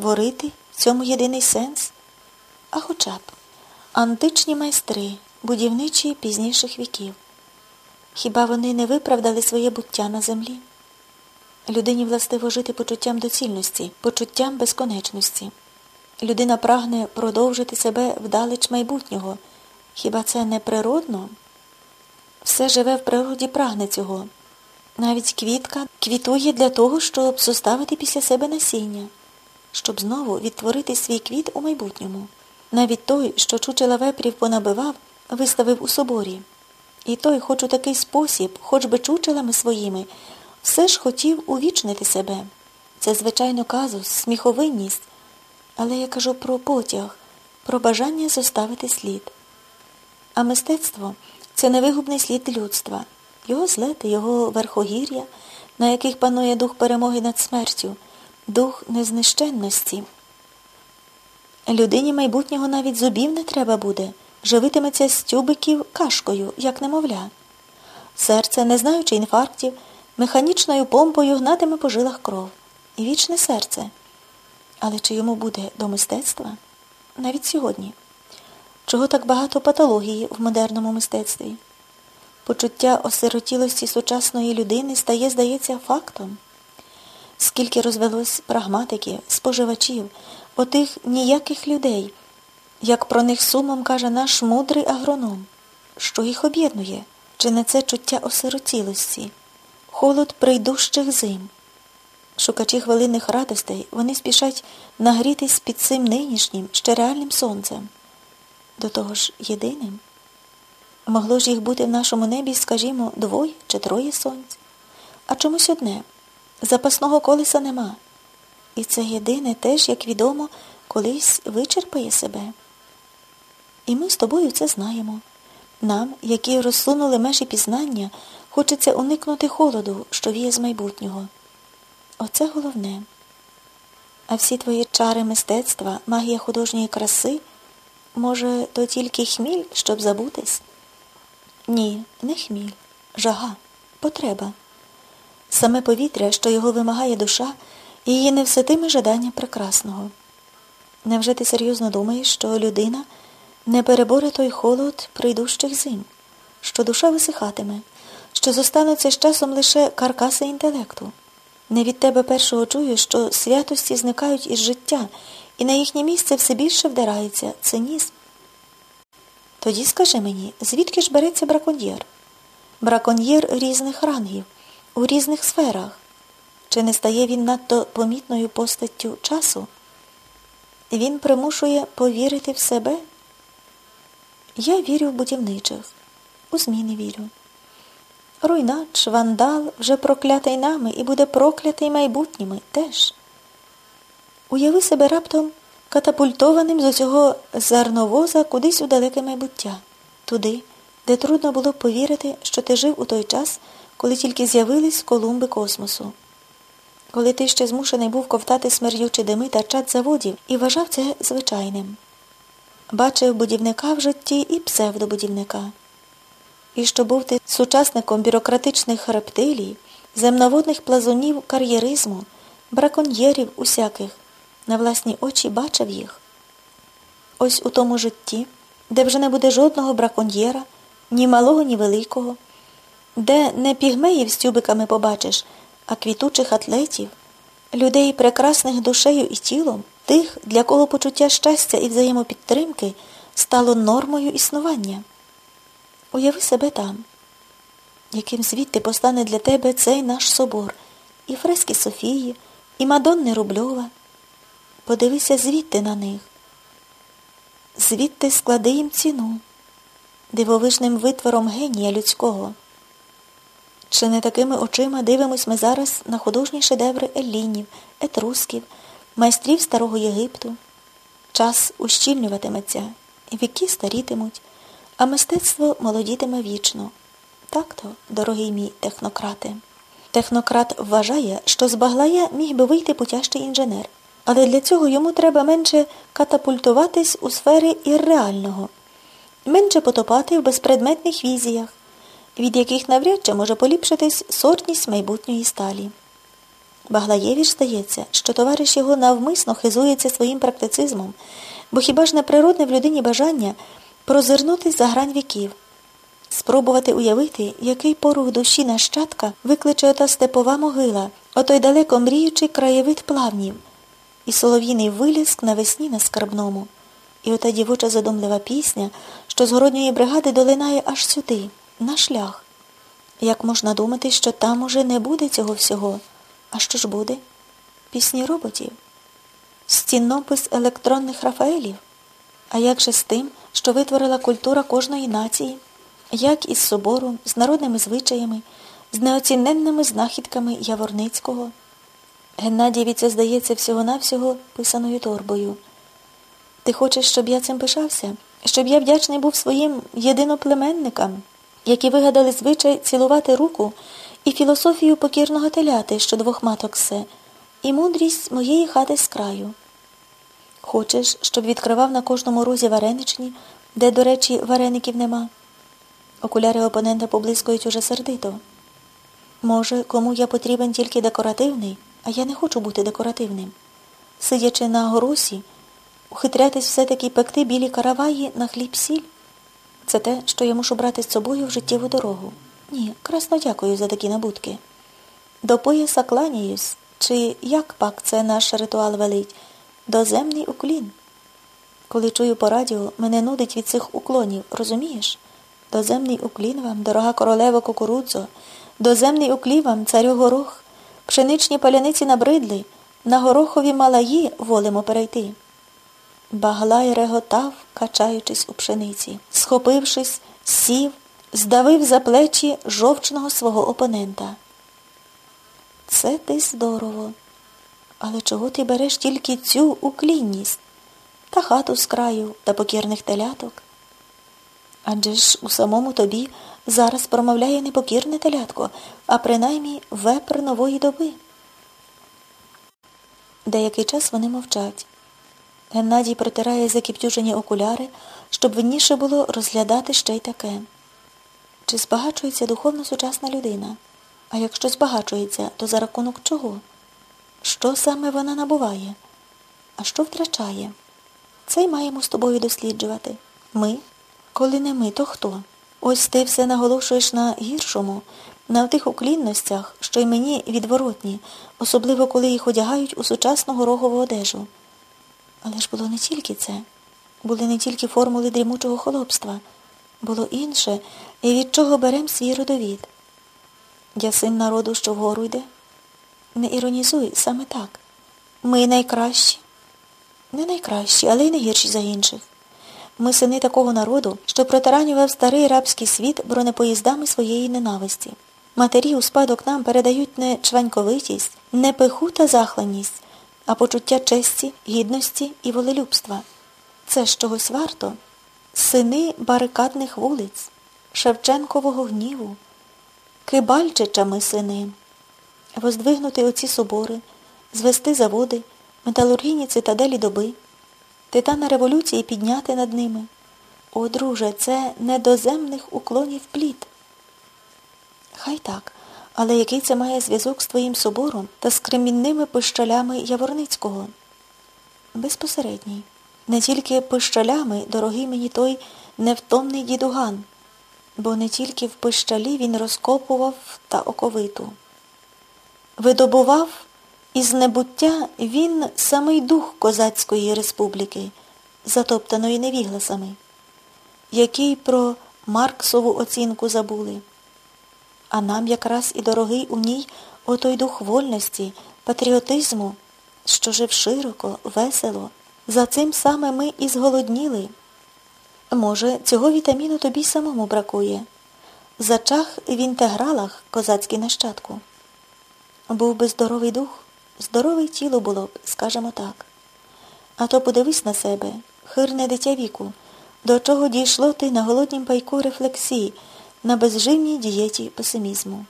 Творити в цьому єдиний сенс? А хоча б античні майстри, будівничі пізніших віків. Хіба вони не виправдали своє буття на землі? Людині властиво жити почуттям доцільності, почуттям безконечності. Людина прагне продовжити себе вдалеч майбутнього. Хіба це не природно? Все живе в природі прагне цього. Навіть квітка квітує для того, щоб зоставити після себе насіння, щоб знову відтворити свій квіт у майбутньому. Навіть той, що чучела вепрів понабивав, виставив у соборі. І той, хоч у такий спосіб, хоч би чучелами своїми, все ж хотів увічнити себе. Це, звичайно, казус, сміховинність, але я кажу про потяг, про бажання зоставити слід. А мистецтво це невигубний слід людства, його злети, його верхогір'я, на яких панує дух перемоги над смертю, дух незнищенності. Людині майбутнього навіть зубів не треба буде, живитиметься з тюбиків кашкою, як немовля. Серце, не знаючи інфарктів, механічною помпою гнатиме по жилах кров. І вічне серце. Але чи йому буде до мистецтва? Навіть сьогодні. Чого так багато патології в модерному мистецтві? Почуття осиротілості сучасної людини стає, здається, фактом. Скільки розвелось прагматиків, споживачів, отих ніяких людей, як про них сумом каже наш мудрий агроном, що їх об'єднує, чи не це чуття осиротілості, холод прийдущих зим. Шукачі хвилинних радостей, вони спішать нагрітись під цим нинішнім, ще реальним сонцем. До того ж, єдиним. Могло ж їх бути в нашому небі, скажімо, двоє чи троє сонць, а чомусь одне. Запасного колеса нема. І це єдине теж, як відомо, колись вичерпає себе. І ми з тобою це знаємо. Нам, які розсунули межі пізнання, хочеться уникнути холоду, що віє з майбутнього. Оце головне. А всі твої чари мистецтва, магія художньої краси, може, то тільки хміль, щоб забутись? Ні, не хміль, жага, потреба. Саме повітря, що його вимагає душа, і її невситиме жадання прекрасного. Невже ти серйозно думаєш, що людина не переборе той холод прийдущих зим, що душа висихатиме, що зостануться з часом лише каркаси інтелекту? Не від тебе першого чую, що святості зникають із життя, і на їхнє місце все більше вдирається цинізм. Тоді скажи мені, звідки ж береться браконьєр? Браконьєр різних рангів, у різних сферах. Чи не стає він надто помітною постаттю часу? Він примушує повірити в себе? Я вірю в будівничих, у зміни вірю. Руйнач, вандал вже проклятий нами і буде проклятий майбутніми теж. Уяви себе раптом катапультованим з усього зерновоза кудись у далеке майбуття, туди, де трудно було повірити, що ти жив у той час, коли тільки з'явились колумби космосу. Коли ти ще змушений був ковтати смердючі дими та чад заводів і вважав це звичайним. Бачив будівника в житті і псевдобудівника. І що був ти сучасником бюрократичних рептилій, земноводних плазунів кар'єризму, браконьєрів усяких, на власні очі бачив їх. Ось у тому житті, де вже не буде жодного браконьєра, ні малого, ні великого, де не пігмеїв з тюбиками побачиш, а квітучих атлетів, людей прекрасних душею і тілом, тих, для кого почуття щастя і взаємопідтримки стало нормою існування. Уяви себе там, яким звідти постане для тебе цей наш собор, і фрески Софії, і Мадонни Рубльова. Подивися звідти на них. Звідти склади їм ціну, дивовижним витвором генія людського. Чи не такими очима дивимось ми зараз на художні шедеври еллінів, етрусків, майстрів старого Єгипту? Час ущільнюватиметься, віки старітимуть, а мистецтво молодітиме вічно. Так-то, дорогий мій технократе. Технократ вважає, що з Баглая міг би вийти путящий інженер, але для цього йому треба менше катапультуватись у сфери ірреального, менше потопати в безпредметних візіях, від яких навряд чи може поліпшитись сортність майбутньої сталі. Баглаєвич здається, що товариш його навмисно хизується своїм практицизмом, бо хіба ж не природне в людині бажання прозирнутись за грань віків, спробувати уявити, який порух душі нащадка викличе ота степова могила, отой далеко мріючий краєвид плавнів, і солов'їний виліск навесні на скарбному, і ота дівоча задумлива пісня, що з бригади долинає аж сюди, на шлях. Як можна думати, що там уже не буде цього всього? А що ж буде? Пісні роботів, стінопис електронних Рафаелів. А як же з тим, що витворила культура кожної нації, як із собором, з народними звичаями, з неоціненними знахідками Яворницького? Геннадієві це здається всього-навсього писаною торбою. Ти хочеш, щоб я цим пишався? Щоб я вдячний був своїм єдиноплеменникам, які вигадали звичай цілувати руку і філософію покірного теляти, що двох маток все, і мудрість моєї хати з краю. Хочеш, щоб відкривав на кожному розі вареничні, де, до речі, вареників нема? Окуляри опонента поблискують уже сердито. Може, кому я потрібен тільки декоративний, а я не хочу бути декоративним. Сидячи на горусі, ухитрятись все-таки пекти білі караваї на хліб сіль. Це те, що я мушу брати з собою в життєву дорогу. Ні, красно дякую за такі набутки. До пояса кланяюсь, чи як пак це наш ритуал велить, доземний уклін. Коли чую по радіо, мене нудить від цих уклонів, розумієш? Доземний уклін вам, дорога королева кукурудзо, доземний уклін вам, царю горох, пшеничні паляниці набридли, на горохові малаї волимо перейти. Баглай реготав, качаючись у пшениці, схопившись, сів, здавив за плечі жовчного свого опонента. Це ти здорово. Але чого ти береш тільки цю уклінність та хату з краю та покірних теляток? Адже ж у самому тобі зараз промовляє не покірне телятко, а принаймні вепр нової доби. Деякий час вони мовчать. Геннадій протирає закіптюжені окуляри, щоб винніше було розглядати ще й таке. Чи збагачується духовно сучасна людина? А якщо збагачується, то за рахунок чого? Що саме вона набуває? А що втрачає? Це й маємо з тобою досліджувати. Ми? Коли не ми, то хто? Ось ти все наголошуєш на гіршому, на тих уклінностях, що й мені відворотні, особливо коли їх одягають у сучасну горогову одежу. Але ж було не тільки це, були не тільки формули дрімучого холопства, було інше, і від чого берем свій родовід. Я син народу, що вгору йде. Не іронізуй саме так. Ми найкращі. Не найкращі, але й не гірші за інших. Ми сини такого народу, що протаранював старий рабський світ бронепоїздами своєї ненависті. Матері у спадок нам передають не чваньковитість, не пиху та захланність, а почуття честі, гідності і волелюбства. Це ж чогось варто. Сини барикадних вулиць, Шевченкового гніву, Кибальчичами сини, воздвигнути оці собори, звести заводи, металургійні цитаделі доби, титана революції підняти над ними. О, друже, це недоземних уклонів плід. Хай так, але який це має зв'язок з твоїм собором та з кремінними пищалями Яворницького? Безпосередній. Не тільки пищалями, дорогий мені той невтомний дідуган, бо не тільки в пищалі він розкопував та оковиту. Видобував із небуття він самий дух Козацької республіки, затоптаної невігласами, який про Марксову оцінку забули. А нам якраз і дорогий у ній отой дух вольності, патріотизму, що жив широко, весело. За цим саме ми і зголодніли. Може, цього вітаміну тобі самому бракує. Зачах в інтегралах козацький нащадку. Був би здоровий дух, здорове тіло було б, скажемо так. А то подивись на себе, хирне дитя віку, до чого дійшло ти на голоднім пайку рефлексії, на безживній дієті песимізму.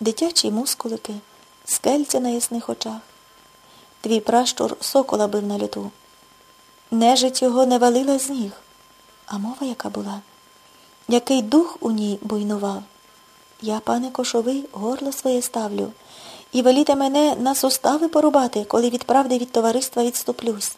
Дитячі мускулики, скельця на ясних очах. Твій пращур сокола бив на люту. Нежить його не валила з ніг. А мова яка була? Який дух у ній буйнував? Я, пане кошовий, горло своє ставлю і веліте мене на сустави порубати, коли від правди від товариства відступлюсь.